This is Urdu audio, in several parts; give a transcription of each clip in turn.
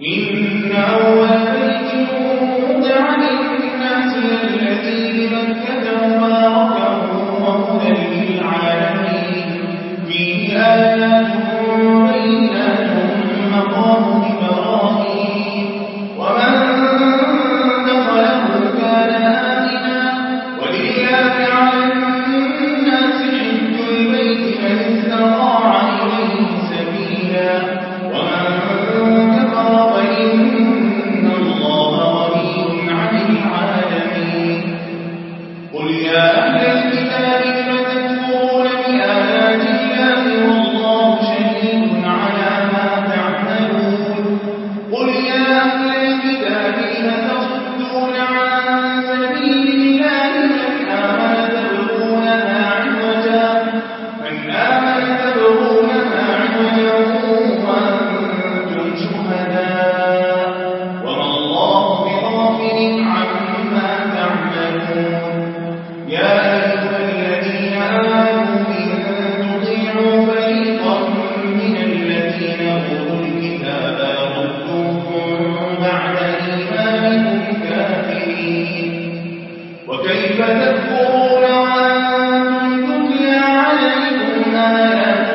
إن أول الجنود ہے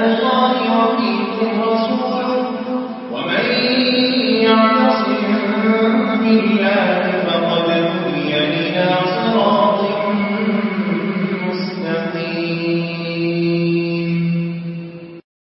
بالله